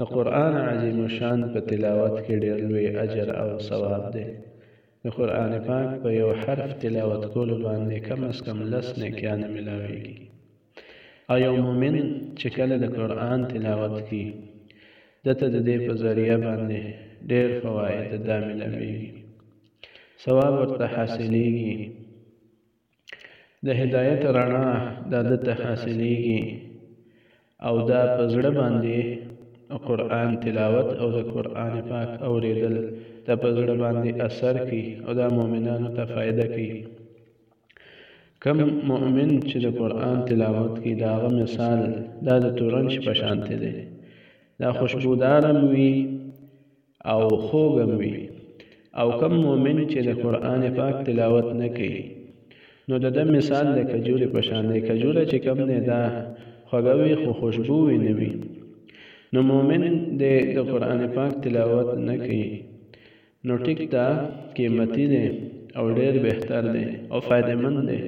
د قرآن عظیم شان په تلاوت کې ډېر لوی اجر او ثواب دی د قرآن پاک په یو حرف تلاوت کولو باندې کم از کم لس نیکیانې ملاویږي او یو مؤمن چې کله د قرآن تلاوت کوي ده ته د دې په ذریعه باندې ډېر فواید دا ملاویږي ثواب ورته حاصلیږي د هدایت رڼا د ده ته حاصلېږي او دا په زړه باندې قرآن تلاوت او د قرآن پاک اورېدل د په زړه باندې اثر کوي او دا مؤمنانو ته فایده کوي کم مؤمن چې د قرآن تلاوت کوي د هغه مثال دا د تورنج په شانتې دی دا خوشبوداره وي او خوږ هم وي او کم مؤمن چې د قرآن پاک تلاوت نه کوي نو د ده مثال د کجورې په شان دی کجوره چې کم دی دا خوږه وي خو خوشبو وي نه وي نو مؤمن دی د قرآن پاک تلاوت نه کوي نو ټیک دا قیمتي دی او ډیر بهتر دی او فایده مند دی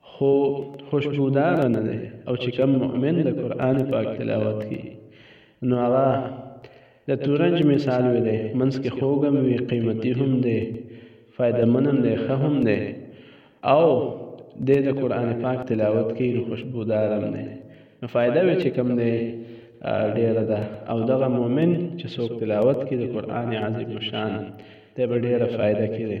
خو خوشبودار نه دی او چې کوم مؤمن د قران پاک تلاوت کوي نو هغه د تورنج مثال وي دی منځ کې خوږم وي قیمتي هم دی فایده من هم دی ښه هم دی او د د قران پاک تلاوت کوي نو خوشبودار هم دی نو فایده وي چې کوم دی ډیره ده او دغه مؤمن چې څوک تلاوت کوي د قران عظیم شان ته به ډیره فایده کوي